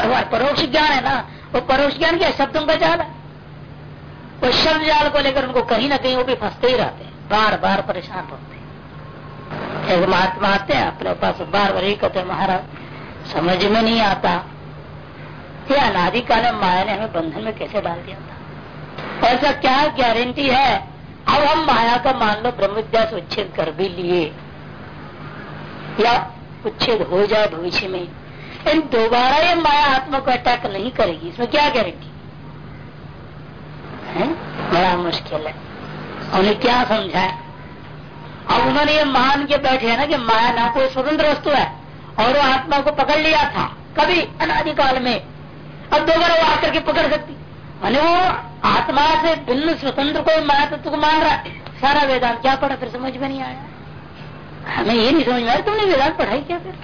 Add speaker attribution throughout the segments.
Speaker 1: और परोक्ष ज्ञान है ना, वो परोक्ष ज्ञान क्या शब्दों का जाल है। वो शब्द जाल को लेकर उनको कहीं ना कहीं वो भी फंसते ही रहते हैं बार बार परेशान होते हैं। एक महात्मा आते हैं अपने पास बार बार ही कहते महाराज, समझ में नहीं आता। ये अनादिकाल माया ने हमें बंधन में कैसे डाल दिया था? ऐसा क्या गारंटी है? अब हम माया का मान लो, ब्रह्म विद्या से उच्छेद कर भी लिए। या उच्छेद हो जाए भविष्य में। इन दोबारा ये माया आत्मा को अटैक नहीं करेगी। इसमें क्या गारंटी बड़ा मुश्किल है। उन्हें क्या समझाया अब उन्होंने ये मान के बैठे है ना कि माया ना कोई स्वतंत्र वस्तु है, और वो आत्मा को पकड़ लिया था, कभी अनादिकाल में। अब दोबारा वो आकर के पकड़ सकती। मैंने वो आत्मा से भिन्न स्वतंत्र कोई माया तत्व को मान रहा है। सारा वेदांत क्या पढ़ा? फिर समझ में नहीं आया। हमें ये नहीं समझ में आया, तुमने वेदांत पढ़ाई क्या फिर?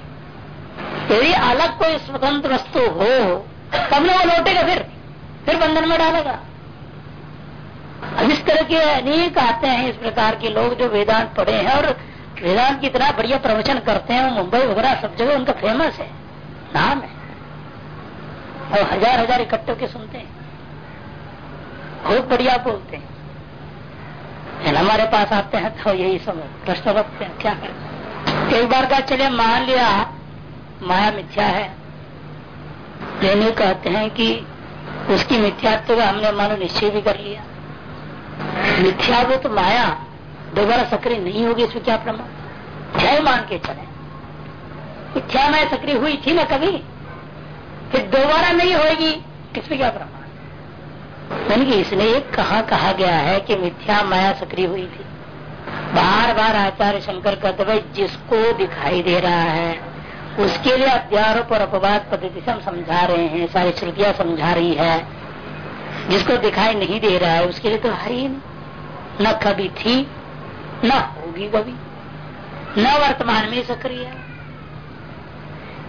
Speaker 1: यदि अलग कोई स्वतंत्र वस्तु हो, तब न वो लौटेगा फिर फिर बंधन में डालेगा। अब इस तरह के अनेक आते हैं, इस प्रकार के लोग जो वेदांत पढ़े हैं और वेदांत की तरह बढ़िया प्रवचन करते हैं, मुंबई वगैरह सब जगह उनका फ़ेमस है, नाम है। और हज़ार हज़ार इकट्ठे के सुनते हैं। बहुत बढ़िया बोलते हैं। हमारे पास आते हैं तो यही सब प्रश्न रखते हैं, क्या करें? एक बार का चले मान लिया माया मिथ्या है। लेने कहते हैं कि उसकी मिथ्यात्व का हमने मानो निश्चय भी कर लिया। मिथ्या वो तो माया दोबारा सक्रिय नहीं होगी, इसमें क्या प्रमाण? जय मान के चले। मिथ्या माया सक्रिय हुई थी ना कभी? फिर दोबारा नहीं होगी, इसमें क्या प्रमाण? यानी कि इसलिए कहा कहा गया है कि मिथ्या माया सक्रिय हुई थी। बार बार आचार्य शंकर कहते भाई जिसको दिखाई दे रहा है उसके लिए अध्यारोप और अपवाद पद्धति से हम समझा रहे हैं, सारी श्रुतियाँ समझा रही है। जिसको दिखाई नहीं दे रहा है, उसके लिए तो हरी न कभी थी, न होगी कभी, न वर्तमान में सक्रिय है।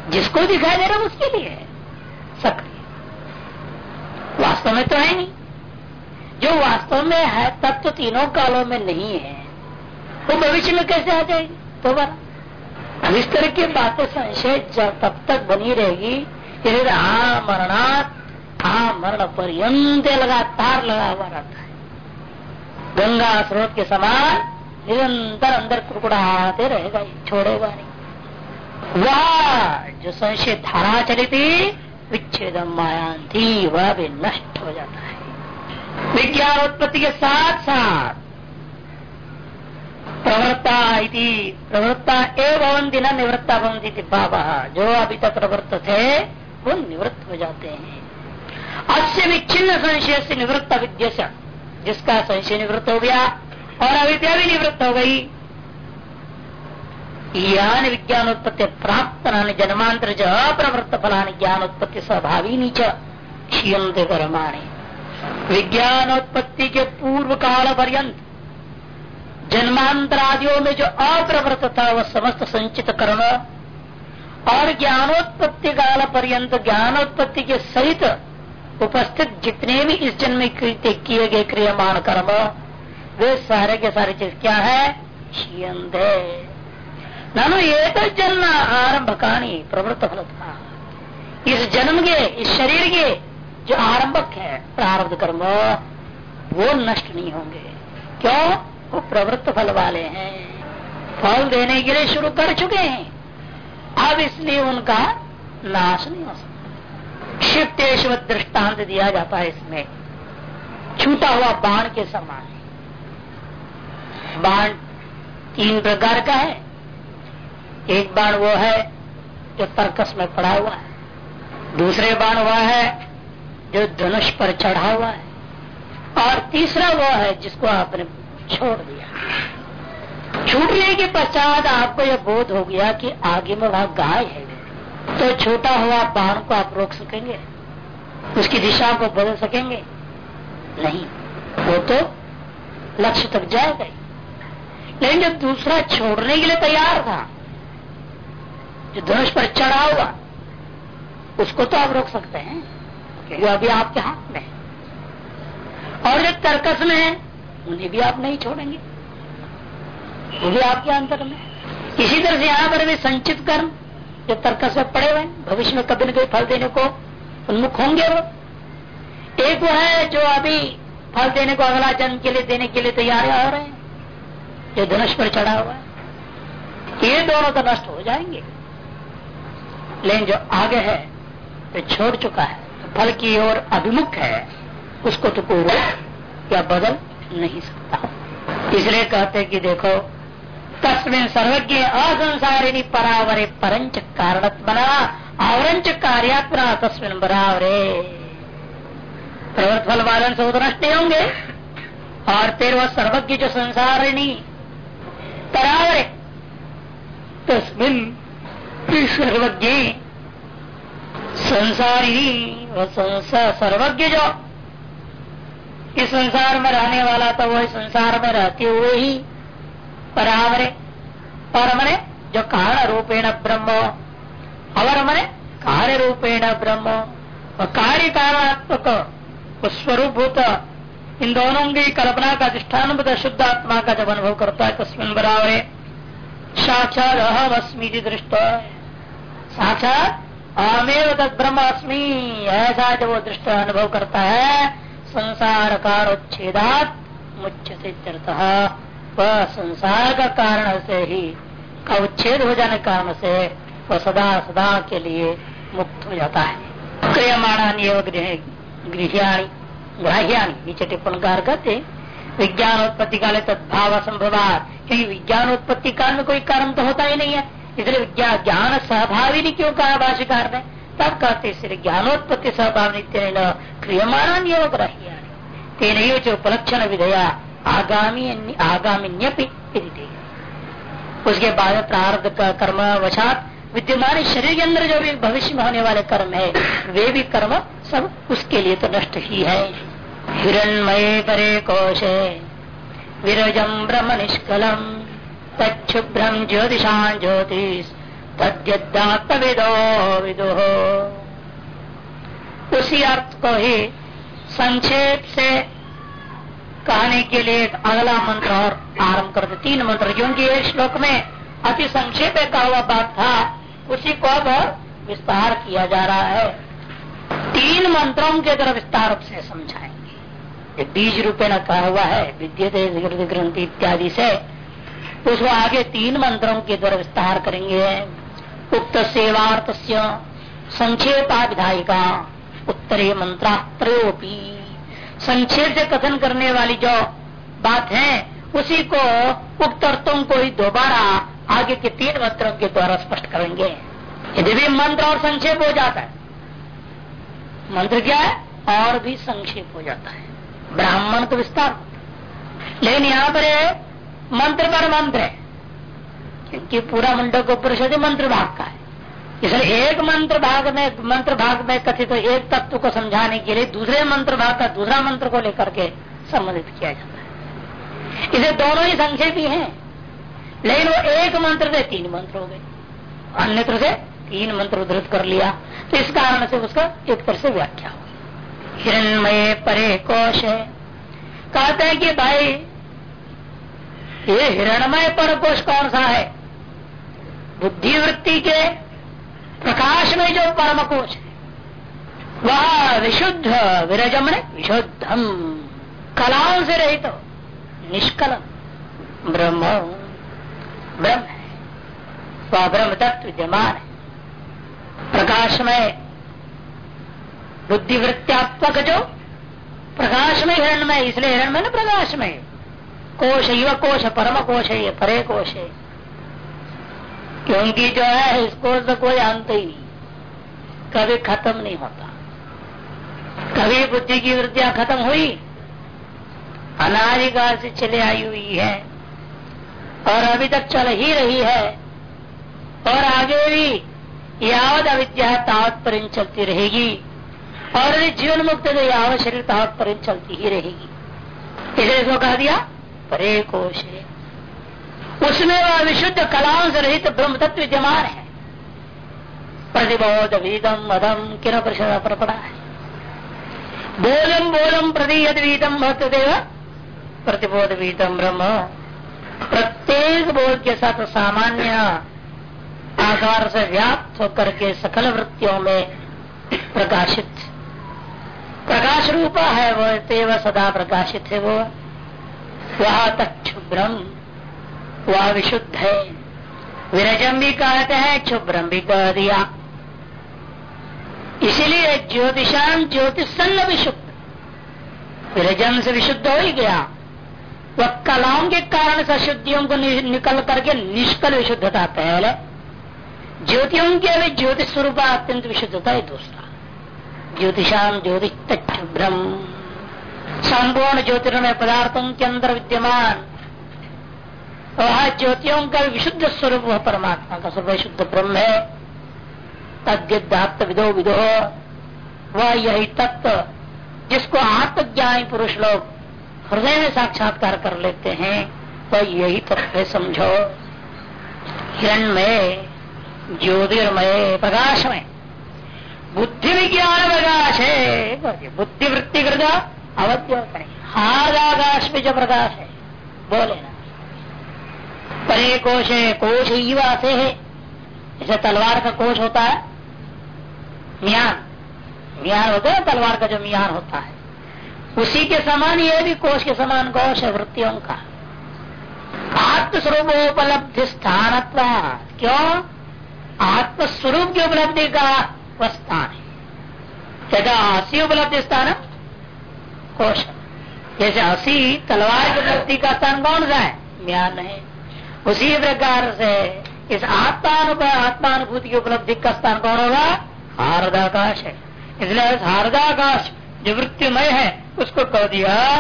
Speaker 1: जिसको दिखाई दे रहा है, उसके लिए है, सक्रिय। वास्तव में तो है नहीं। जो वास्तव में है, तब तो तीनों कालों में नहीं है। वो भविष्य में कैसे आ जाएगी? दोबारा तरह की बातें संशय तब तक बनी रहेगी यदि हाँ मरण पर्यंत लगातार लगा हुआ रहता है। गंगा स्रोत के समान निरंतर अंदर कुड़कुड़ाते रहेगा छोड़ेगा नहीं। वह जो संशय धारा चली थी विच्छेद माया थी वह भी नष्ट हो जाता है। विज्ञान उत्पत्ति के साथ साथ प्रवृत्ता प्रवृत्ता एवं दिन निवृत्ता भवंती बाबा जो अभी तक प्रवृत्त थे, वो निवृत्त हो जाते हैं। अस्य विच्छिन्न संशय से निवृत्त विद्य जिसका संशय निवृत्त हो गया और अविद्या भी निवृत्त हो गई। ज्ञान विज्ञान उत्पत्ति प्राप्त जन्मांतर च अप्रवृत्त फलानी ज्ञान उत्पत्ति स्वभावी नीच क्षीयते विज्ञानोत्पत्ति के पूर्व काल पर्यंत जन्मांतरादियों में जो अप्रवृत्त था वह समस्त संचित कर्म और ज्ञानोत्पत्ति काल पर्यंत, ज्ञानोत्पत्ति के सहित उपस्थित जितने भी इस जन्म किए गए क्रियमान कर्म, वे सारे के सारे चीज़ क्या है? नानो, ये तो जन्म आरंभ कहानी, प्रवृत्त फल था। इस जन्म के, इस शरीर के जो आरंभक है, प्रारब्ध कर्म, वो नष्ट नहीं होंगे। क्यों? वो प्रवृत्त फल वाले हैं। फल देने के लिए शुरू कर चुके हैं। अब इसलिए उनका नाश नहीं हो सकता। क्षिप्तेश दृष्टांत दिया जाता है इसमें। छूटा हुआ बाण के समान बाण तीन प्रकार का है। एक बाण वो है जो तर्कस में पड़ा हुआ है। दूसरे बाण वह है जो धनुष पर चढ़ा हुआ है। और तीसरा वो है जिसको आपने छोड़ दिया। छूटने के पश्चात आपको यह बोध हो गया कि आगे में वहाँ गाय है। तो छोटा हुआ बाण को आप रोक सकेंगे? उसकी दिशा को बदल सकेंगे? नहीं। वो तो लक्ष्य तक जाएगा लेकिन जब दूसरा छोड़ने के लिए तैयार था, जो धनुष पर चढ़ा हुआ, उसको तो आप रोक सकते हैं। क्योंकि अभी आपके हाथ में और जो तर्कस में है उन्हें भी आप नहीं छोड़ेंगे। वो भी आपके अंतर में। इसी तरह से यहाँ पर भी संचित कर्म, जो तर्क से पड़े हुए भविष्य में कभी न कभी फल देने को उन्मुख होंगे वो। एक वो है जो अभी फल देने को अगला जन्म के लिए, देने के लिए तैयार हो रहे हैं, जो धनुष पर चढ़ा हुआ है। ये दोनों तो नष्ट हो जाएँगे। लेकिन जो आगे है तो छोड़ चुका है, फल की ओर अभिमुख है, उसको तो कोई या बदल नहीं सकता। इसलिए कहते कि देखो, तस्मिन सर्वज्ञ असंसारिणी परावरे परंच कारणत्मना आवरंच कार्यात्मना तस्मिन बरावरे। प्रवृत्त फल वालन से नष्ट होंगे। और फिर वह सर्वज्ञ जो संसारिणी परावरे, तस्मिन सर्वज्ञ संसारिणी संसारी सर्वज्ञ जो इस संसार में रहने वाला था वही संसार में रहते हुए ही परावरे और मने जो कारण रूपेण ब्रह्म अवर मने कार्य रूपेण ब्रह्म कार्य कारणात्मक स्वरूप होता इन दोनों की कल्पना का अधिष्ठान शुद्ध आत्मा का जब अनुभव करता है तस्मिन बराबर। साक्षात अहम अस्मी जी दृष्ट। साक्षात अहमेव तद ब्रह्म अस्मी ऐसा जब वो दृष्ट अनुभव करता है संसार कारोच्छेदात मुच्यते वह संसार का कारण से ही का उच्छेद हो जाने कारण से वह सदा सदा के लिए मुक्त हो जाता है। क्रियमाणानी गृहियाणी, ग्राह्याणी, नीचे कहते विज्ञान उत्पत्ति काले तद्भाव संभवात। क्योंकि विज्ञान उत्पत्ति काल में कोई कारण तो होता ही नहीं है। इसलिए विज्ञान ज्ञान सहभावी नहीं, क्यों कहा भाष्यकार ने? तब कहते इसलिए ज्ञानोत्पत्ति सहभाव नित्य क्रियमाणा नियम ग्राह्याणी तेन जो उपलक्षण विधया आगामी आगामी उसके बाद प्रारब्ध का कर्म वशात विद्यमान शरीर के अंदर जो भी भविष्य में होने वाले कर्म है वे भी कर्म सब उसके लिए तो नष्ट ही है हिरणमय परे कोशे विरजम ब्रह्म निष्कलम तच्छुभ्रम ज्योतिषान ज्योतिष तद्यदात्म विदो। उसी अर्थ को ही संक्षेप से कहने के लिए एक अगला मंत्र और आरंभ करते तीन मंत्र, क्योंकि एक श्लोक में अति संक्षेप में कहा हुआ बात था, उसी को अब विस्तार किया जा रहा है। तीन मंत्रों के तरह विस्तार से समझाएँगे, ये बीज रूपे न कहा हुआ है, विद्युत ग्रंथि इत्यादि से उसको आगे तीन मंत्रों के द्वारा विस्तार करेंगे उक्त सेवार्थ संक्षेपा विधायिका उत्तरे मंत्रात्रोपी संक्षेप से कथन करने वाली जो बात है, उसी को उक्त अर्थों को ही दोबारा आगे के तीन मंत्रों के द्वारा स्पष्ट करेंगे। यदि भी मंत्र और संक्षेप हो जाता है, मंत्र क्या है? और भी संक्षेप हो जाता है। ब्राह्मण तो विस्तार लेकिन यहाँ पर मंत्र पर मंत्र है। क्योंकि पूरा मंडप उपनिषद मंत्र भाग का है। इसलिए एक मंत्र भाग में, मंत्र भाग में कथित तो एक तत्व को समझाने के लिए दूसरे मंत्र भाग का दूसरा मंत्र को लेकर के संबंधित किया जाता है। इसे दोनों ही संक्षेपी हैं, लेकिन वो एक मंत्र से तीन मंत्र हो गए। अन्यत्र से तीन मंत्र उद्धृत कर लिया तो इस कारण से उसका एक तरह से व्याख्या हो हिरणमय परे कोश। है कहते हैं कि भाई, ये हिरणमय पर कोश कौन सा है? बुद्धिवृत्ति के प्रकाश में जो परम कोश है वह विशुद्ध विरजम ने विशुद्धम कलाओं से रहित तो, निष्कलम ब्रह्म ब्रह्म है। वह ब्रह्म तत्व विद्यमान है। प्रकाशमय बुद्धिवृत्त्यात्मक जो प्रकाश में हिरण में इसलिए हिरण में ना प्रकाश में कोश युवा कोश परम कोश है परे कोश है। क्योंकि जो है, इसको तो कोई अंत ही नहीं। कभी खत्म नहीं होता। कभी बुद्धि की वृत्तियाँ खत्म हुई। अनाधिकार से चले आई हुई है। और अभी तक चल ही रही है। और आगे भी यावत अविद्या तावत पर चलती रहेगी। और जीवन मुक्त तो यावत शरीर तावत पर चलती ही रहेगी। इसलिए इसको कहा दिया, परे कोश। है उसमें वह विशुद्ध कलाओं से रहित ब्रह्म तत्व विद्यमान है। प्रतिबोध वीदम अदम किन परिषद पर पड़ा है बोलम बोलम प्रदीयत वीतम भक्तदेव। प्रतिबोध वीतम ब्रह्म। प्रत्येक बोध के साथ सामान्य आकार से व्याप्त होकर के सकल वृत्तियों में प्रकाशित। प्रकाश रूपा है वो, तेव सदा प्रकाशित है वो। वह तक्षुभ्रम वह विशुद्ध है। विरजम भी कहते हैं क्षुभ्रम भी कह दिया। इसीलिए ज्योतिषान ज्योतिषन्न विशुद्ध विरजम से विशुद्ध हो ही गया। वह कलाओं के कारण से अशुद्धियों को निकल करके निष्कल विशुद्धता पहले। ज्योतियों के अभी ज्योतिष स्वरूप अत्यंत विशुद्धता है दूसरा। ज्योतिषाम ज्योतिष ब्रह्म संपूर्ण ज्योतिर्मय पदार्थों के अंदर विद्यमान। वह ज्योतियों का विशुद्ध स्वरूप वह परमात्मा का स्वरूप शुद्ध ब्रह्म है। तद्यदाप्त विदो। विदो वह यही तत्व जिसको आत्मज्ञानी पुरुष लोग हृदय में साक्षात्कार कर लेते हैं वह यही तत्व समझो। हिरणमय, ज्योतिर्मय, प्रकाशमय। बुद्धि विज्ञान प्रकाश है। बुद्धि वृत्ति अवध्य हार आकाश में जो प्रकाश है, बोले ना। परे कोश है कोश ही वासे है जैसे तलवार का कोश होता है। मियान। मियान होता है, तलवार का जो मियान होता है। उसी के समान ये भी कोश के समान कोश है, वृत्तियों का। आत्मस्वरूप उपलब्धि स्थान क्यों? आत्मस्वरूप की उपलब्धि का वह स्थान है। यदा असी उपलब्धि स्थान कोश। जैसे असी तलवार की उपलब्धि का स्थान कौन सा है? म्यान है उसी प्रकार से इस आत्मानु आत्मानुभूति की उपलब्धि का स्थान कौन होगा? हारदाकाश है। इसलिए इस हारदाकाश जो वृत्तिमय है उसको कह दिया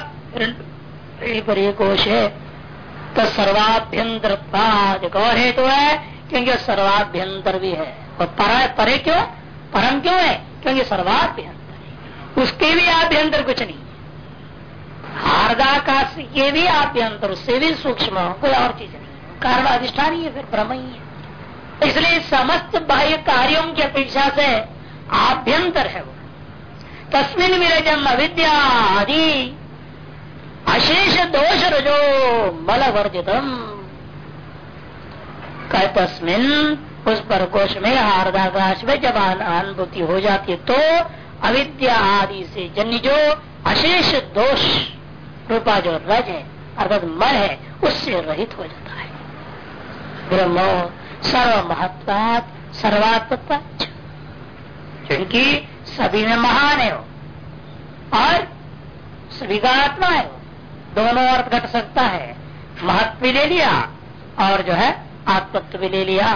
Speaker 1: पर कोश है। तो सर्वाभ्यंतर कौन हेतु तो है? क्योंकि सर्वाभ्यंतर भी है। और पर, परे क्यों? परम क्यों है? क्योंकि सर्वाभ्यंतर उसके भी आभ्यंतर कुछ नहीं। हार्दाकाश के भी आभ्यंतर उससे भी सूक्ष्म कोई और चीज़ नहीं। कारण अधिष्ठान ही है फिर ब्रह्म ही है। इसलिए समस्त बाह्य कार्यों की अपेक्षा से आभ्यंतर है वो। तस्मिन विरजम अविद्या आदि अशेष दोष रजो बल वर्जितम तस्मिन उस पर कोश में हार्दाकाश में जब अनुभूति हो जाती है तो अविद्या आदि से जन्य जो अशेष दोष रूपा जो रज है, अर्थात मन है, उससे रहित हो जाता ब्रह्म सर्व महत्ता सर्वात्मत्व क्योंकि सभी में महान है और सभी का आत्मा है दोनों अर्थ घट सकता है। महत्व भी ले लिया और जो है आत्मत्व भी ले लिया।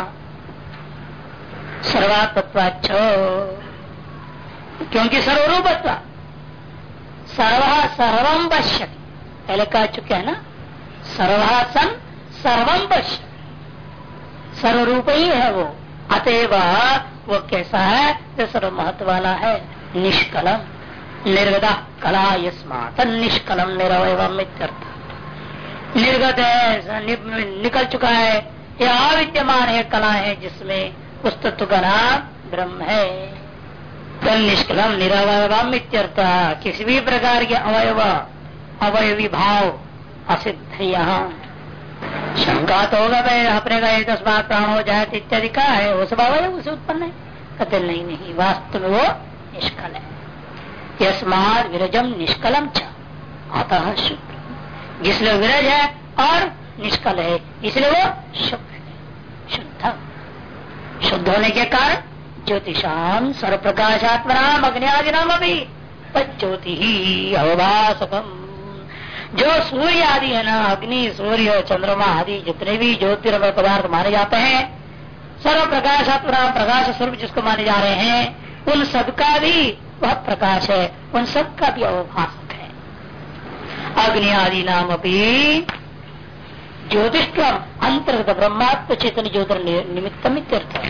Speaker 1: सर्वात्मत्वाच क्योंकि सर्वरूपत्व। सर्व सर्वम पश्य पहले कह चुके हैं ना? सर्वासन सर्वम पश्य सर्वरूप ही है वो। अतएव वो कैसा है? जो सर्व महत्व वाला है। निष्कलम। निर्गता कला यस्मात निष्कलम निरवयम निर्गत है नि, निकल चुका है। यह अविद्यमान है कला है जिसमें उस तत्व का नाम ब्रह्म है। तल निष्कलम निरवयम किसी भी प्रकार के अवयव अवयवी भाव असिद्ध यहाँ। शंका तो होगा भाई, अपने का एक तस्मात प्राण हो जाए तो इत्यादि का है वो सब अवयव उसे उत्पन्न है। कहते नहीं नहीं, वास्तव में वो निष्कल है। यस्मात विरजम निष्कलम अतः शुद्ध जिसलिए विरज है और निष्कल है, इसलिए वो शुक्र है। शुद्ध। शुद्ध होने के कारण ज्योतिषाम सर्व प्रकाशात्मनाम अग्नि आदि नाम अभी ज्योति ही अवभाषकम जो सूर्य आदि है ना, अग्नि, सूर्य, चंद्रमा आदि, जितने भी ज्योतिर्मय पदार्थ माने जाते हैं सर्व प्रकाशात्मना प्रकाश स्वरूप जिसको माने जा रहे हैं, उन सबका भी वह प्रकाश है, उन सबका भी अवभाषक है। अग्नि आदि नाम अभी ज्योतिष अंतर्गत ब्रह्मात्म चेतन ज्योतिर इत्यर्थ है।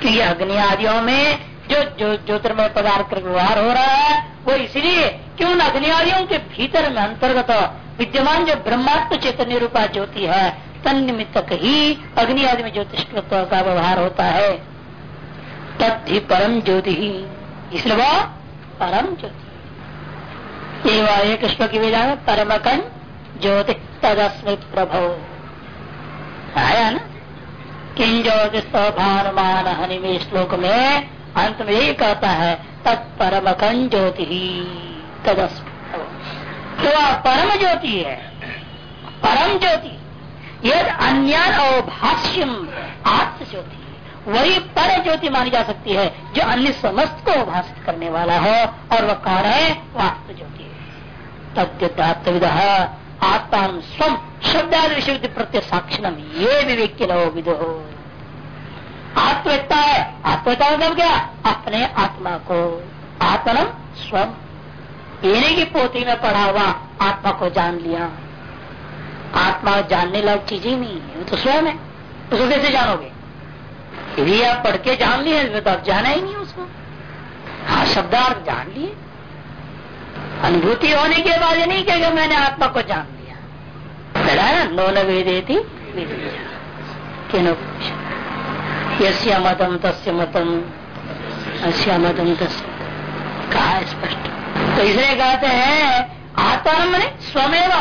Speaker 1: क्योंकि अग्नि आदियों में जो जो, ज्योतिर्मय पदार्थ का व्यवहार हो रहा है, वो इसलिए क्यों उन अग्नि आदियों के भीतर में अंतर्गत विद्यमान जो ब्रह्मात्म चैतन्य रूपा ज्योति है तन निमित्तक ही अग्नि आदि में ज्योतिष का व्यवहार होता है। तथि परम ज्योति ही। इसलिए वो परम ज्योति। एक श्लोक की विधा में परमकन ज्योति तदस्म प्रभो। आया ना? किन ज्योतिष भानुमान हनिमे श्लोक में अंत में यही कहता है तत्परम ज्योति। ही तो परम ज्योति है। परम ज्योति। यह अन्य अवभाष्यम आत्म ज्योति वही पर ज्योति मानी जा सकती है, जो अन्य समस्त को भाषित करने वाला है, और वह कौन है वो आत्म ज्योति तद्यत्विद आत्मा स्वम शब्दादि विषय प्रत्यय साक्षिणम ये विवेक विदो। आत्मवेत्ता है। आत्मवेत्ता मतलब क्या? अपने आत्मा को। आत्मनम स्वम। इन्हीं की पोती में पढ़ा हुआ आत्मा को जान लिया। आत्मा जानने लायक चीज़ ही नहीं है तो स्वयं है। उसको कैसे जानोगे? यदि आप पढ़ के जान लिए तो आप जाना ही नहीं उसको। हाँ शब्दार्थ जान लिए। अनुभूति होने के बाद नहीं कहेगा, मैंने आत्मा को जान लिया। ना? नो न वेदेती यस्य मतम तस्य मतम अस्य मतम तस्य कहा स्पष्ट। तो इसलिए कहते हैं आत्मा मैंने स्वमेव।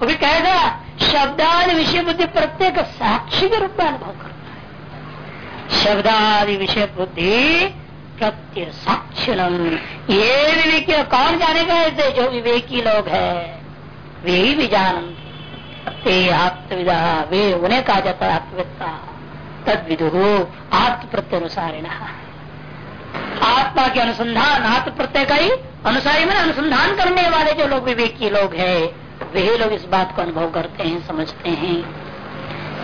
Speaker 1: वो भी कहेगा शब्दादि विषय बुद्धि प्रत्येक साक्षी के रूप में अनुभव करता है। शब्दादि विषय बुद्धि प्रत्यय साक्षरम ये विवेकी कौन जानेगा ऐसे जो विवेकी लोग है, वे ही भी जानते आत्मविदा, वे उन्हें कहा जाता है आत्मविद्ता तद विदु आत्म प्रत्यनुसारिण आत्मा के अनुसंधान आत्म प्रत्यय का ही अनुसारी में अनुसंधान करने वाले जो लोग विवेकी लोग है वही लोग इस बात को अनुभव करते हैं, समझते हैं।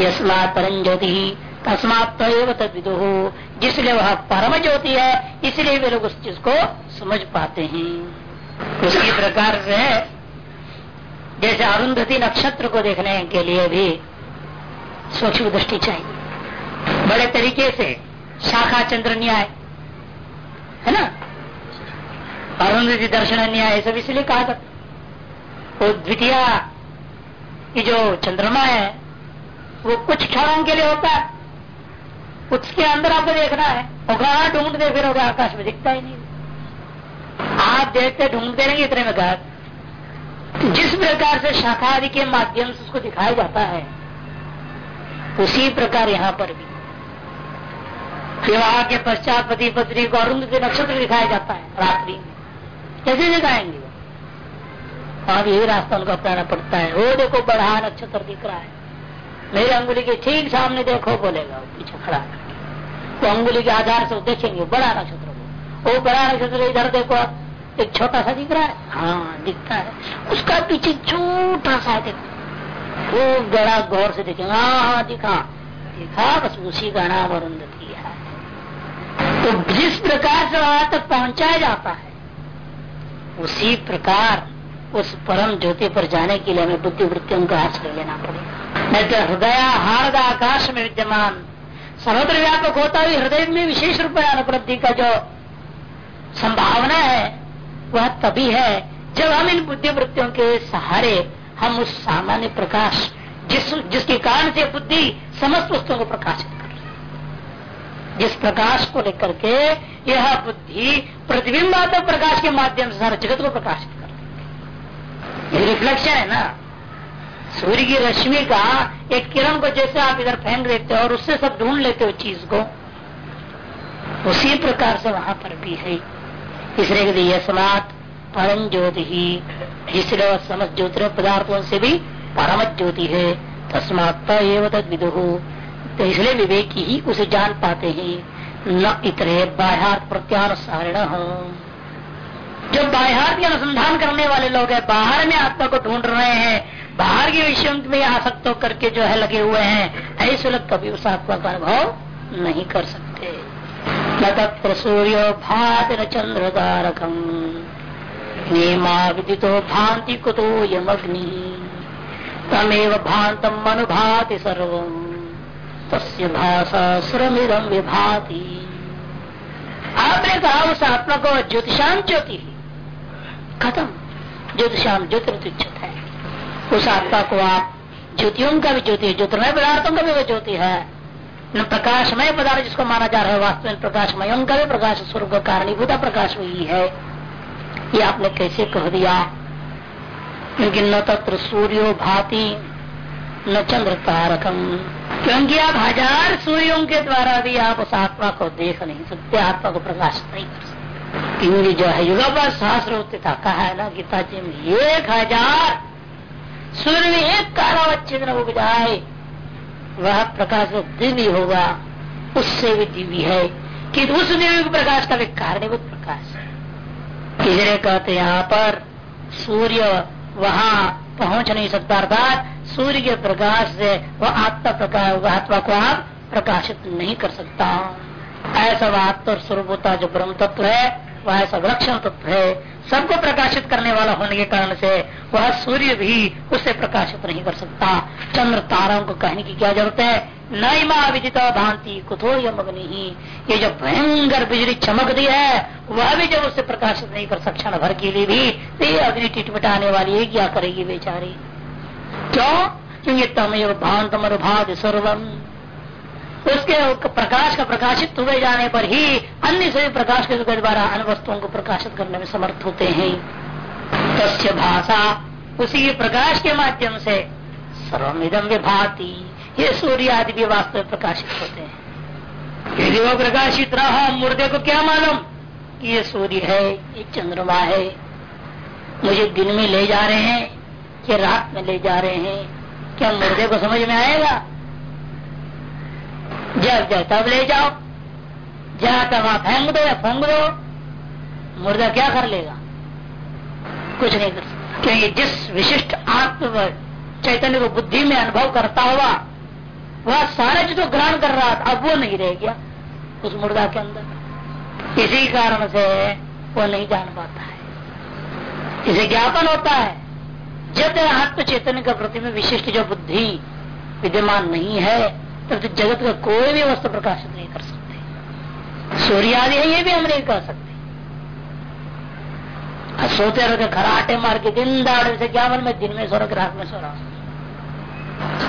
Speaker 1: यस्मात परम ज्योति, तस्मात तद विदु जिसलिए वह परम ज्योति है, इसलिए वे लोग उस चीज़ को समझ पाते हैं। उसी प्रकार से जैसे अरुंधति नक्षत्र को देखने के लिए भी सूक्ष्म दृष्टि चाहिए। बड़े तरीके से शाखा चंद्र न्याय, है ना? अरुंधति दर्शन न्याय सब इसलिए कहा जाता वो द्वितीय की जो चंद्रमा है, वो कुछ क्षणों के लिए होता है। उसके अंदर आपको देखना है। और ढूंढते फिर होगा, आकाश में दिखता ही नहीं। आप देखते ढूंढते रहेंगे इतने में कहा। जिस प्रकार से शाखा आदि के माध्यम से उसको दिखाया जाता है, उसी प्रकार यहाँ पर भी। विवाह के पश्चात पति पत्नी को अरुण के नक्षत्र दिखाया जाता है रात्रि कैसे दिखाएँगे अब यही रास्ता उनको अपनाना पड़ता है। वो देखो, बढ़ा नक्षत्र दिख रहा है। मेरे अंगुली के ठीक सामने देखो, बोलेगा पीछे खड़ा तो अंगुली के आधार से देखेंगे, बड़ा नक्षत्र को वो बड़ा नक्षत्र इधर देखो, एक छोटा सा दिख रहा है। हाँ दिखता है। उसका पीछे छोटा सा देखो। वो बड़ा गौर से देखेंगे हाँ हाँ दिखा। दिखा, बस उसी का नाम अरुंधति। तो जिस प्रकार से वहाँ तक पहुँचाया जाता है, उसी प्रकार उस परम ज्योति पर जाने के लिए हमें बुद्धि वृत्तियों का आश्रय लेना पड़ेगा। नहीं तो हृदय हार्द आकाश में विद्यमान सर्वत्र व्यापक होता हुई हृदय में विशेष रूप में अनुपलब्धि का जो संभावना है, वह तभी है जब हम इन बुद्धि वृत्तियों के सहारे हम उस सामान्य प्रकाश, जिस, जिसके कारण से बुद्धि समस्त वस्तुओं को प्रकाशित कर जिस प्रकाश को लेकर के यह बुद्धि प्रतिबिंब प्रतिबिंबात्मक प्रकाश के माध्यम से सारे जगत को प्रकाशित ये रिफ्लेक्शन है ना? सूर्य की रश्मि का एक किरण को जैसे आप इधर फेंक देते हो और उससे सब ढूंढ लेते हो चीज़ को, उसी प्रकार से वहाँ पर भी है। इसलिए यह समात परम ज्योति ही। इसलिए समझ ज्योति पदार्थों से भी परम ज्योति है। तस्मात एवं तद विदु तो इसलिए विवेक ही उसे जान पाते हैं। न इतरे बाह्यार्थ प्रत्यानुसारिण जो बाहर की अनुसंधान करने वाले लोग हैं, बाहर में आत्मा को ढूंढ रहे हैं, बाहर के विषयों में आसक्त होकर के जो है लगे हुए हैं, ऐसे लोग कभी उस आत्मा का अनुभव नहीं कर सकते। न तत्र सूर्यो भात न चंद्र तारकम नियमा भांति कुतो यमग्नि। तमेव भांतम अनुभाति सर्व आपने कहा उस आत्मा को ज्योतिषाम ज्योति। खत्म ज्योतिषाम ज्योतिर्तिक्षत है उस आत्मा को आप ज्योतियों का भी ज्योति है, ज्योतिर्मय पदार्थों का भी वो ज्योति है। न प्रकाशमय पदार्थ जिसको माना जा रहा है वास्तव में प्रकाशमयों का भी प्रकाश स्वरूप का प्रकाश वही है ये आपने कैसे कह दिया? लेकिन न तत्र सूर्यो भाति न चंद्र तारकम क्योंकि आप हज़ार सूर्यों के द्वारा भी आप उस आत्मा को देख नहीं सकते, आत्मा को प्रकाश नहीं कर सकते। क्योंकि जो है युग पर सहस्र था कहा है ना गीता जी में एक हज़ार सूर्य में एक कालावच्छिन्न उग जाए, वह प्रकाश दिव्य होगा, उससे भी दिव्य है। कि उस दिव्य प्रकाश का भी कारणीभूत प्रकाश है। कहते यहाँ पर, सूर्य वहाँ पहुँच नहीं सकता, अर्थात सूर्य के प्रकाश से वह आत्मा प्रकाश आत्मा को आप प्रकाशित नहीं कर सकता। ऐसा वह आत्म स्वरूपता जो ब्रह्म तत्व है, वह ऐसा वृक्षण तत्व है। सबको प्रकाशित करने वाला होने के कारण से वह सूर्य भी उसे प्रकाशित नहीं कर सकता। चंद्र ताराओं को कहने की क्या ज़रूरत है? नईमा विदित भांति कुथो यमग्नि ही ये जो भयंकर बिजली चमक दी है, वह भी जब उससे प्रकाशित नहीं कर सक्षण भर के लिए भी तो ये अग्नि टिटमिटाने वाली है, क्या करेगी बेचारी? क्यों? क्योंकि तमय भांत मरुभाग सर्वम। उसके प्रकाश का प्रकाशित हुए जाने पर ही अन्य सभी प्रकाश के द्वारा अन्य वस्तुओं को प्रकाशित करने में समर्थ होते हैं। तस्य भाषा उसी के प्रकाश के माध्यम से सर्वमिदम विभाती। ये सूर्य आदि भी वास्तव में प्रकाशित होते हैं। यदि वो प्रकाशित रहा मुर्दे को क्या मालूम? कि ये सूर्य है, ये चंद्रमा है। मुझे दिन में ले जा रहे हैं कि रात में ले जा रहे हैं। क्या मुर्दे को समझ में आएगा? जब जाए तब ले जाओ। जहाँ तब वहाँ फेंक दो या फेंक दो, मुर्दा क्या कर लेगा? कुछ नहीं कर सकता। क्योंकि जिस विशिष्ट आत्म चैतन्य को बुद्धि में अनुभव करता हुआ वह सारे जो ग्रहण कर रहा था, अब वो नहीं रह गया उस मुर्दा के अंदर। इसी कारण से वो नहीं जान पाता है। इसे ज्ञापन होता है, जब आत्म चेतन के प्रति में विशिष्ट जो बुद्धि विद्यमान नहीं है, तब तो जगत का कोई भी वस्तु प्रकाशित नहीं कर सकते। सूर्य आदि है, ये भी हम नहीं कर सकते। सोते रहते खराटे मार के दिन दाड़े से ज्ञापन में, दिन में सो रहा में सो रहा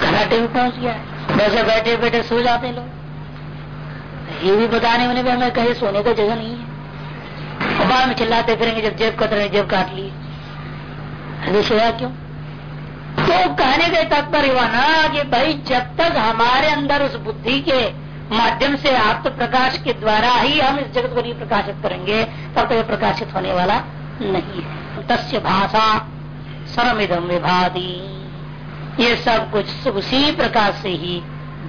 Speaker 1: खराटे में पहुँच गया वैसे बैठे बैठे सो जाते लोग। ये भी बताने उन्हें भी हमें कहीं सोने का जगह नहीं है। बाद में चिल्लाते फिरेंगे, जब जेब कत रहे जेब काट लिए। सोया क्यों? तो कहने के तात्पर्य हुआ ना कि भाई, जब तक हमारे अंदर उस बुद्धि के माध्यम से आत्म प्रकाश के द्वारा ही हम इस जगत को नहीं प्रकाशित करेंगे, तब तक प्रकाशित होने वाला नहीं है। तस्य भाषा सर्विदम विभादी ये सब कुछ उसी प्रकार से ही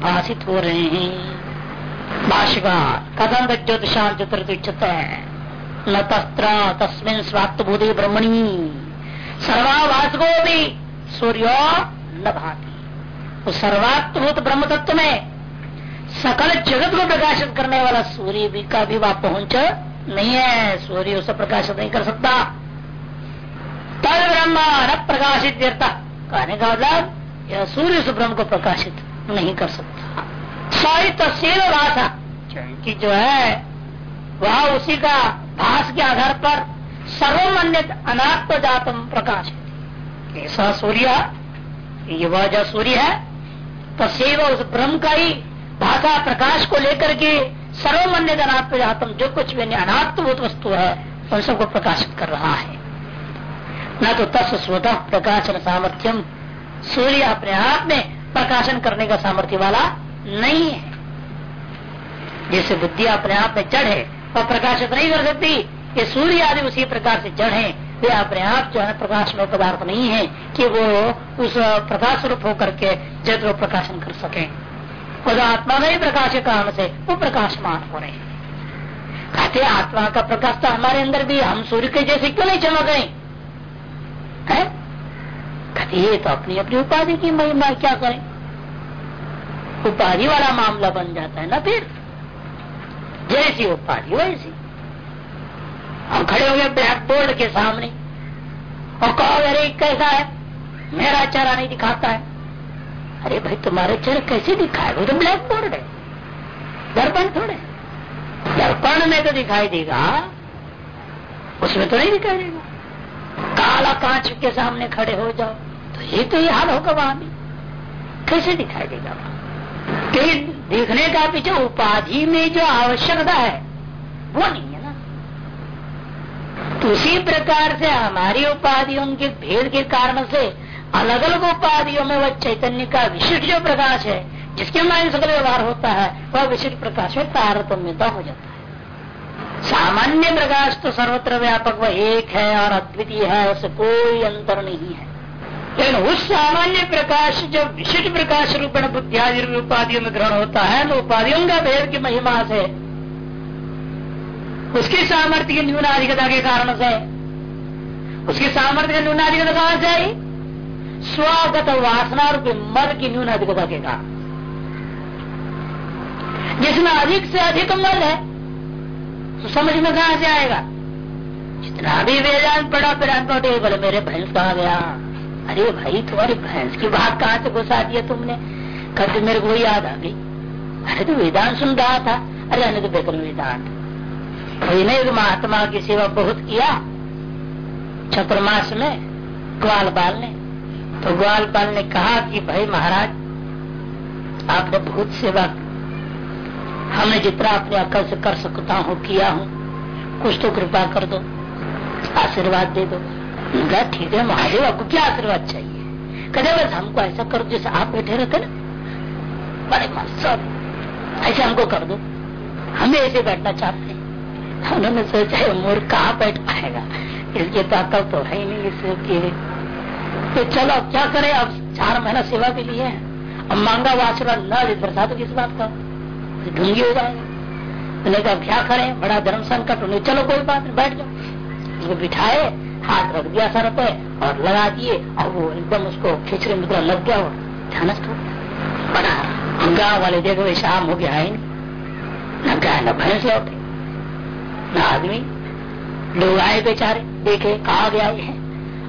Speaker 1: भाषित हो रहे हैं। भाष्यकार, कदम ज्योतिषान चतुर्थ न तस्त्र, तस्मिन स्वात्भूति ब्रह्मणी। सर्वाभाषको भी सूर्यो न भाती तो सर्वात्मभूत ब्रह्म तत्व में सकल जगत को प्रकाशित करने वाला सूर्य भी का भी वहाँ पहुँच नहीं है। सूर्य उसे प्रकाशित नहीं कर सकता। तद ब्रह्म न प्रकाशित कहने का मतलब यह सूर्य उस ब्रह्म को प्रकाशित नहीं कर सकता। सॉरी तस्वीर भाषा कि जो है, वह उसी का भाष के आधार पर सर्वमान्य अनात्म जातम प्रकाशित। ऐसा सूर्य, ये वह जो सूर्य है तसेव उस ब्रह्म का ही भाषा प्रकाश को लेकर के सर्वमन्य अनात्म जातम जो कुछ भी अनात्मभूत वस्तु है, उन सबको प्रकाशित कर रहा है। न तो तस् स्वतः प्रकाशन सामर्थ्यम सूर्य अपने आप में प्रकाशन करने का सामर्थ्य वाला नहीं है। जैसे बुद्धि अपने आप में जड़ है, वह प्रकाशित नहीं कर सकती। ये सूर्य आदि उसी प्रकार से है। वे अपने आप जो है प्रकाश में पदार्थ नहीं है कि वो उस प्रकाश रूप होकर के जगत को प्रकाशन कर सके। खुद आत्मा में ही प्रकाश के कारण से वो प्रकाशमान हो रहे हैं। कहते आत्मा का प्रकाश तो हमारे अंदर भी हम सूर्य के जैसे क्यों नहीं चमक रहे ये तो अपनी अपनी उपाधि की महिमा क्या करें? उपाधि वाला मामला बन जाता है ना फिर? जैसी उपाधि, वैसी। हम खड़े हो गए ब्लैक बोर्ड के सामने। और कहो, अरे कैसा है? मेरा चेहरा नहीं दिखाता है। अरे भाई, तुम्हारे चेहरा कैसे दिखाए? वो तो ब्लैक बोर्ड है। दर्पण थोड़े दर्पण में तो दिखाई देगा। उसमें तो नहीं दिखाई देगा। काला कांच के सामने खड़े हो जाओ। ये तो ये हाल होगा वहाँ भी। कैसे दिखाई देगा वहाँ? लेकिन देखने का पीछे उपाधि में जो आवश्यकता है, वो नहीं है तो उसी प्रकार से हमारी उपाधियों के भेद के कारण से अलग अलग उपाधियों में वह चैतन्य का विशिष्ट जो प्रकाश है, जिसके मायने सकल व्यवहार होता है, वह विशिष्ट प्रकाश में तारतम्यता हो जाता है। सामान्य प्रकाश तो सर्वत्र व्यापक, वह एक है और अद्वितीय है, उससे कोई अंतर नहीं है। लेकिन उस सामान्य प्रकाश, जब विशिष्ट प्रकाश रूपण बुद्धियादि उपाधियों में ग्रहण होता है तो उपाधियों का भेद की महिमा से, उसकी सामर्थ्य की न्यूनाधिकता के कारण से, उसकी सामर्थ्य की न्यूनाधिकता कहाँ से आई? स्वागत वासना रूप मल की न्यूनाधिकता के कारण। जिसमें अधिक से अधिक मल है तो समझ में कहा से आएगा? जितना भी वेदांत पढ़ा वेदांत पढ़े बोले, मेरे भैंस कहा गया? अरे भाई, तुम्हारी भैंस की बात कहाँ से घुसा दिया तुमने? तो मेरे को याद आ गई। अरे तो वेदांत सुन रहा था। अरे अने तो बेकर वेदांत। नहीं महात्मा की सेवा बहुत किया? चतुर्मास में ग्वालपाल ने। तो ग्वालपाल ने कहा कि भाई महाराज, आपने बहुत सेवा हमने जितना अपने अकल से कर सकता हूँ, किया हूँ, कुछ तो कृपा कर दो, आशीर्वाद दे दो। ठीक है, महादेव, आपको क्या आशीर्वाद चाहिए? कहते बस हमको ऐसा करो जैसे आप बैठे रहते ना, बड़े सब ऐसे हमको कर दो। हमें ऐसे बैठना चाहते हैं। उन्होंने सोचा है, मोर कहाँ बैठ पाएगा? इसकी ताकत तो है ही नहीं इसके तो चलो क्या करें? अब चार महीना सेवा के लिए अब मांगा वो आशीर्वाद न दे बरसा तो किस बात का? ढूंढी हो जाएगा। मैंने कहा क्या करें? बड़ा धर्म संकट उन्हें चलो, कोई बात नहीं, बैठ जाओ। उसको बिठाए हाथ रख दिया सर पे और लगा दिए और वो एकदम उसको खिचड़ी मुद्रा लग गया ध्यानस्थ हो गया। बड़ा गाँव वाले देखो शाम हो गया है। न गाय न भैंस लौटे न आदमी, लोग आए बेचारे, देखे, कहा गया है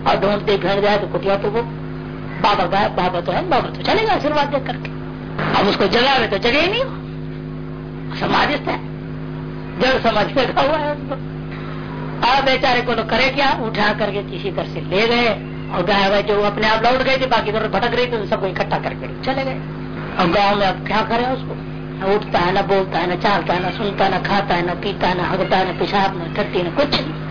Speaker 1: और ढूंढते घर जाए तो कुटिया तो वो, बाबा गए बाबा तो है, बाबा तो चलेगा आशीर्वाद देख करके। अब उसको जगह में तो जगह ही नहीं समाधिस्थ है। जब समझ में हुआ है उसको। अब बेचारे को तो करे क्या? उठा करके किसी तरह से ले गए और गाय भाई जो अपने आप लौट गए थे, बाकी तो भटक रही थी तो सबको इकट्ठा करके चले गए। और गाँव में अब क्या करे उसको? उठता है, न बोलता है, न चालता है, न सुनता है, न खाता है, न पीता है, न हगता है, न पेशाब, न टट्टी न कुछ नहीं।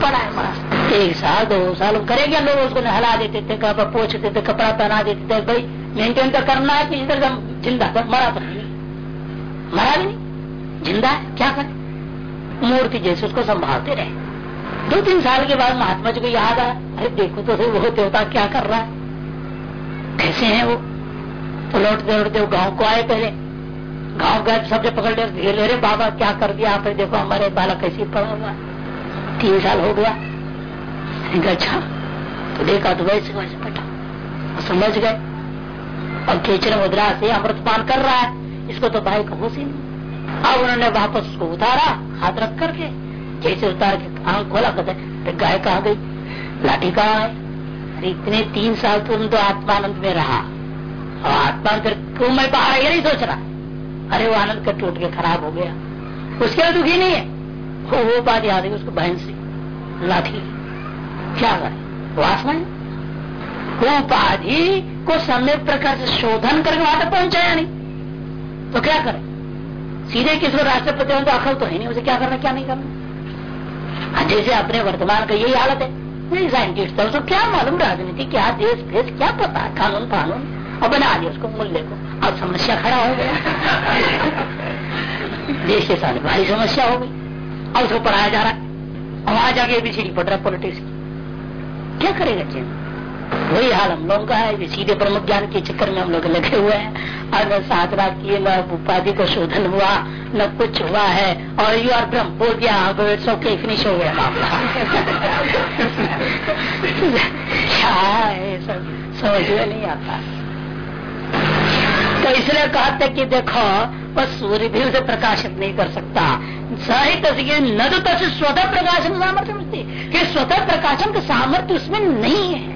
Speaker 1: पड़ा है एक साल, दो साल करेंगे लोग उसको? नहला देते थे पोछते थे, कपड़ा पहना देते थे, भाई मेंटेन तो करना है, किसी तरह ज़िंदा मरा तो नहीं। मरा भी नहीं? ज़िंदा है? क्या करे? मूर्ति जैसे उसको संभालते रहे। दो तीन साल के बाद महात्मा जी को याद आया, अरे देखो तो वो देवता क्या कर रहा है? कैसे है वो? तो लौटते लौटते वो गाँव को आए पहले। गाँव गए सबसे पकड़ लिया घेर ले रहे बाबा क्या कर दिया? आप देखो हमारे बालक कैसे पड़ा हुआ तीन साल हो गया। अच्छा तो देखा तो वैसे वैसे बैठा समझ गए। और खेचर मुद्रा से अमृतपान कर रहा है। इसको तो भाई को होश ही नहीं। अब उन्होंने वापस उसको उतारा, हाथ रख करके, जैसे उतार के खोला, कहते गाय कहा गई? लाठी कहा है? अरे, इतने तीन साल तुम तो आत्मानंद में रहा। और आत्मा फिर क्यों मैं बाहर ये नहीं सोच रहा। अरे, वो आनंद का टूट के खराब हो गया। उसके लिए दुखी नहीं है। वो वो बात याद है उसको बहन से लाठी। क्या करे? वासना उपाधि को समय प्रकार से शोधन करके वहाँ तक पहुँचाया नहीं। तो क्या करे? सीधे किसी राष्ट्रपति में तो अकल तो है नहीं, उसे क्या करना, क्या नहीं करना? जैसे अपने वर्तमान का यही हालत है। नहीं साइंटिस्ट है उसको क्या मालूम, राजनीति, क्या देश भेज क्या पता है कानून कानून और बना दिया उसको मूल्य को। अब समस्या खड़ा हो गया। देश के साथ भारी समस्या हो गई। अब उसको पढ़ाया जा रहा है। वहाँ जाके सीढ़ी पढ़ रहा पॉलिटिक्स क्या करेगा चीज़? वही हाल हम लोगों का है। सीधे प्रमुख ज्ञान के चक्कर में हम लोग लगे हुए हैं। और न साधना किए, न उपाधि का शोधन हुआ, न कुछ हुआ है। और यू आर ब्रह्म बोल दिया इट्स ओके फिनिश हो गया क्या है सब समझ में नहीं आता। तो इसलिए कहते कि देखो, बस सूर्य भी उसे प्रकाशित नहीं कर सकता। सही न तो स्वतः प्रकाशन सामर्थ्य मिलती। स्वतः प्रकाशन का सामर्थ्य उसमें नहीं है।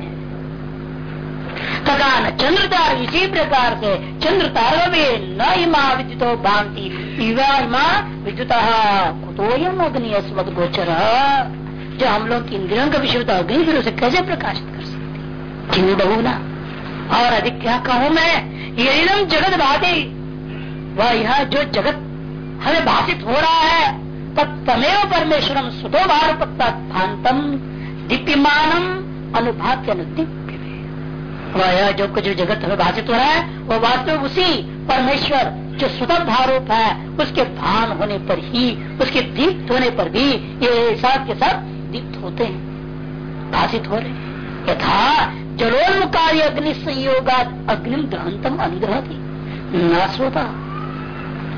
Speaker 1: तथा न चंद्र तार इसी प्रकार से चंद्र तारा न इमा विद्युत भांति। इमा विद्युत कुतोयम अग्नि अस्मद गोचर जो हम लोग की इंद्रियों का विषय होता अग्नि फिर उसे कैसे प्रकाशित कर सकते? क्यों बहुना और अधिक क्या कहूँ मैं? ये जगत भाती। वह यह जो जगत हमें भाषित हो रहा है, तत्तमेव परमेश्वरम सुतो भारत भांतम दीप्यमानम अनुभाग्य अनुदीप वह जो कुछ जगत में भाषित हो रहा है, वो वास्तव उसी परमेश्वर जो स्वतः भारूप है, उसके भान होने पर ही, उसके दीप्त होने पर भी ये सब के सब दीप्त होते हैं, भाषित हो रहे यथा जलोन्मुकारी अग्नि संयोगा अग्नि दहंतम अनुग्रह थी न सोता।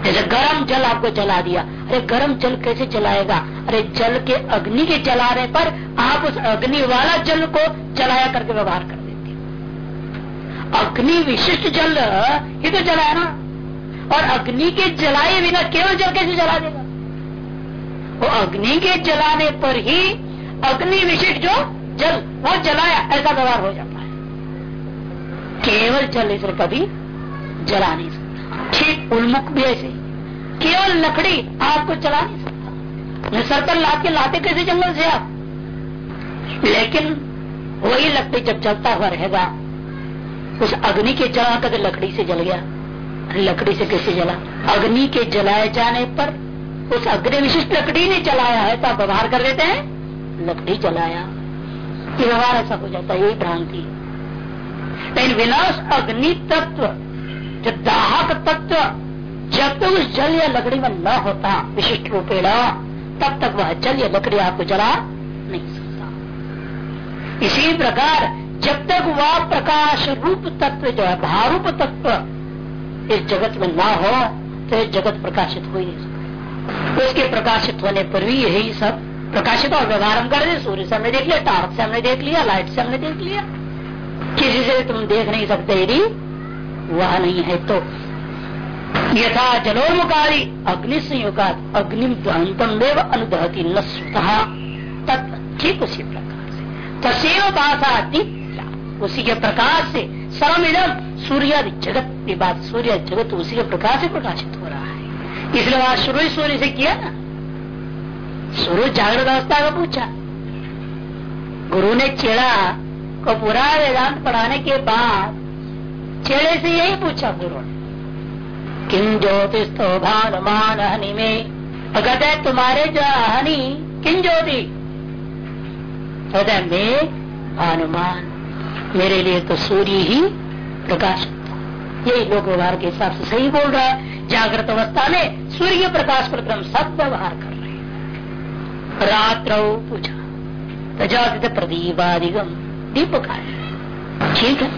Speaker 1: जैसे गर्म जल आपको जला दिया, अरे गर्म जल कैसे जलाएगा? अरे जल के अग्नि के जलाने पर आप उस अग्नि वाला जल को जलाया करके व्यवहार कर। अग्नि विशिष्ट जल, ये तो जलाया ना। और अग्नि के जलाए बिना केवल जल कैसे जला देगा? वो अग्नि के जलाने पर ही अग्नि विशिष्ट जो जल, वो जलाया, ऐसा व्यवहार हो जाता है। केवल जल इसे कभी जला नहीं सकता। ठीक उन्मुख भी ऐसे केवल लकड़ी आपको चला नहीं सकता। सर पर लाते लाते कैसे जंगल से आप? लेकिन वही लकड़ी जब जलता हुआ रहेगा उस अग्नि के जला कर लकड़ी से जल गया, लकड़ी से कैसे जला? अग्नि के जलाए जाने पर उस अग्नि विशिष्ट लकड़ी ने जलाया है तो आप व्यवहार कर देते हैं? लकड़ी जलाया। ये व्यवहार ऐसा हो जाता है, यही भ्रांति। लेकिन विनाश अग्नि तत्व जो दाहक तत्व, जब तक उस जल या लकड़ी में न होता विशिष्ट रूपेण, तब तक वह जल या लकड़ी आपको जला नहीं सकता। इसी प्रकार जब तक वह प्रकाश रूप तत्व जो है भारूप तत्व इस जगत में ना हो तो ये जगत प्रकाशित हो ही नहीं सकता। उसके प्रकाशित होने पर भी यही सब प्रकाशित और व्यवहार हम कर रहे सूर्य से हमने देख लिया टार्क से हमने देख लिया, लाइट से हमने देख लिया। किसी से तुम देख नहीं सकते यदि वह नहीं है तो। यथा जलोमुकारी अग्नि संयोगा अग्नि अंतमेव अनुदहती न स्वतः ठीक उसी प्रकार से। तसेव भाषा उसी के प्रकाश से सर्वमिदम सूर्य जगत की बात, सूर्य जगत उसी के प्रकाश से प्रकाशित हो रहा है। इसलिए वहाँ शुरू ही सूर्य से किया ना। शुरू जागृत अवस्था का पूछा। गुरु ने चेड़ा को पूरा वेदांत पढ़ाने के बाद चेड़े से यही पूछा गुरु ने किम ज्योतिष तो भानुमान हनि में कहते है, तुम्हारे जो हनी किन ज्योति? कहते मैं भानुमान मेरे लिए तो सूर्य ही प्रकाश। यही लोक व्यवहार के हिसाब से सही बोल रहा है। जागृत अवस्था में सूर्य प्रकाश पर क्रम सब व्यवहार कर रहे रात्र पूछा प्रजापित प्रदीपादिगम दीपक ठीक है।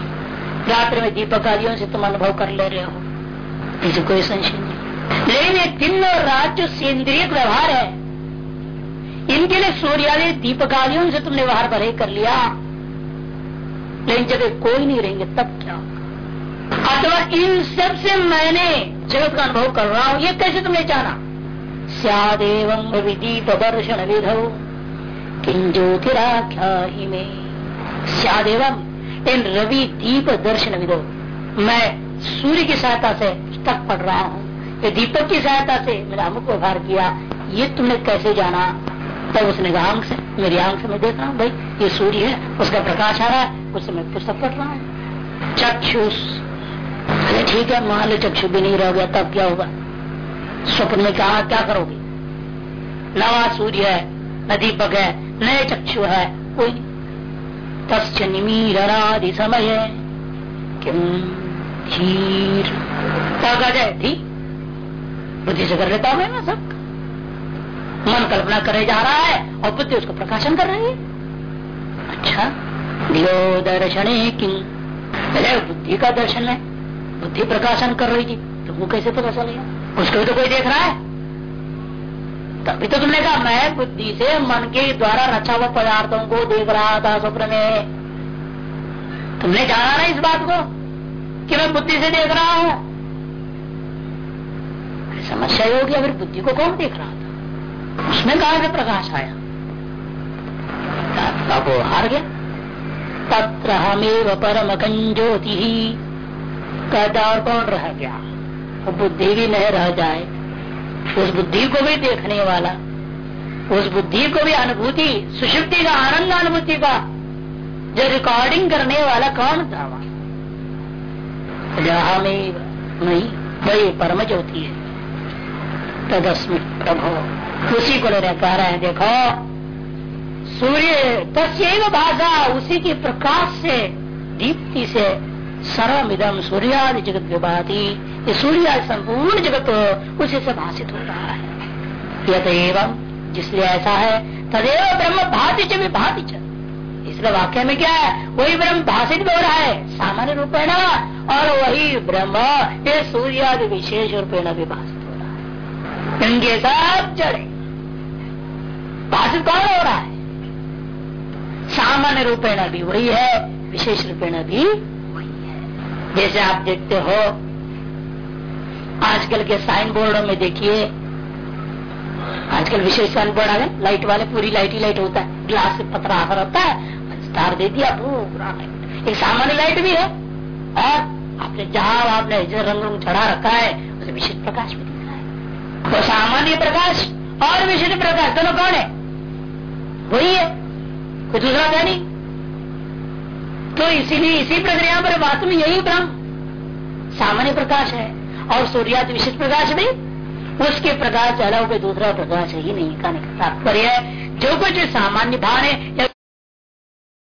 Speaker 1: रात्र में दीपक आदियों से तुम अनुभव कर ले रहे हो। इसे कोई संशय नहीं। लेकिन दिन और रात जो सेंद्रिय व्यवहार है। इनके लिए सूर्यादि दीपक आदियों से तुमने व्यवहार भले कर लिया। लेकिन जब कोई नहीं रहेंगे, तब क्या? अथवा इन सबसे मैंने जगत का अनुभव कर रहा हूँ, ये कैसे तुमने जाना? सदेव विदीप दर्शन विधो ही में। सदेवम इन रवि दीप दर्शन विधो। मैं सूर्य की सहायता से पुस्तक पढ़ रहा हूँ, ये दीपक की सहायता से मैंने अमुक व्यवहार किया, ये तुमने कैसे जाना? तब तो उसने कहा आँख से, मेरी आँख से मैं देख रहा हूँ, भाई, ये सूर्य है, उसका प्रकाश आ रहा है उससे मैं पुस्तक पढ़ रहा हूँ चक्षुष। अरे ठीक है, मान लो चक्षु भी नहीं रह गया, तब क्या होगा? स्वप्न में कहा, क्या करोगे? नवा सूर्य है, न दीपक है नए चक्षु है, कोई तस् निमीरादि समय किम धीर। जाए ठीक बुद्धि से कर लेता हूँ मैं सब। मन कल्पना करे जा रहा है, और बुद्धि उसको प्रकाशन कर रही है। अच्छा। दियो दर्शन किम बुद्धि का दर्शन है बुद्धि प्रकाशन कर रही थी तो वो कैसे पता चलेगा? उसको भी तो कोई देख रहा है। तभी तो तुमने कहा, मैं बुद्धि से मन के द्वारा रचा हुआ पदार्थों को देख रहा था स्वप्न में। तुमने जाना ना इस बात को, कि मैं बुद्धि से देख रहा हूँ। समस्या ये होगी, अगर बुद्धि को कौन देख रहा था? उसमें कहा प्रकाश आया? वो हार गया? तत्र हमेव परम कंज्योति ही कहता, और कौन रह गया? वो बुद्धि भी नहीं रह जाए। उस बुद्धि को भी देखने वाला। उस बुद्धि को भी अनुभूति सुषुप्ति का आनंद अनुभूति का जो रिकॉर्डिंग करने वाला कौन था वहाँ? नहीं, वही परम ज्योति है। तदस्मित प्रभो, उसी को लेकर कह रहे हैं, देखो सूर्य तस्व भाषा उसी के प्रकाश से, दीप्ति से सर्वमिदम सूर्यादि जगत विभाती। ये सूर्य संपूर्ण जगत उसी से भाषित हो रहा है। यद एवं जिसलिए ऐसा है, तदेव ब्रह्म भाति च विभाति च। इसलिए वाक्य में क्या है? वही ब्रह्म भाषित हो रहा है, सामान्य रूपेण, और वही ब्रह्म ये सूर्यादि विशेष रूपेण भी भाषित हो रहा है। सब जड़े भाषित कौन हो रहा है? सामान्य रूपेण भी वही है, विशेष रूपेण भी वही है। जैसे आप देखते हो, आजकल के साइन बोर्डो में देखिए, आजकल विशेष साइन बोर्ड आ गए, लाइट वाले, पूरी लाइट ही लाइट होता है। ग्लास से पतरा आकर होता है, स्टार दे दिया, पूरा एक सामान्य लाइट भी है, और आपने जहाँ आपने जो रंग रंग चढ़ा रखा है, उसे विशिष्ट प्रकाश भी दिख रहा है। तो सामान्य प्रकाश और विशिष्ट प्रकाश, दोनों कौन है? वही है। कोई दूसरा था नहीं? तो इसीलिए इसी प्रक्रिया पर वास्तव में यही ब्रह्म सामान्य प्रकाश है। और सूर्यात विशिष्ट प्रकाश भी? उसके प्रकाश अलग दूसरा प्रकाश ही नहीं। कहने का तात्पर्य जो कुछ सामान्य भान है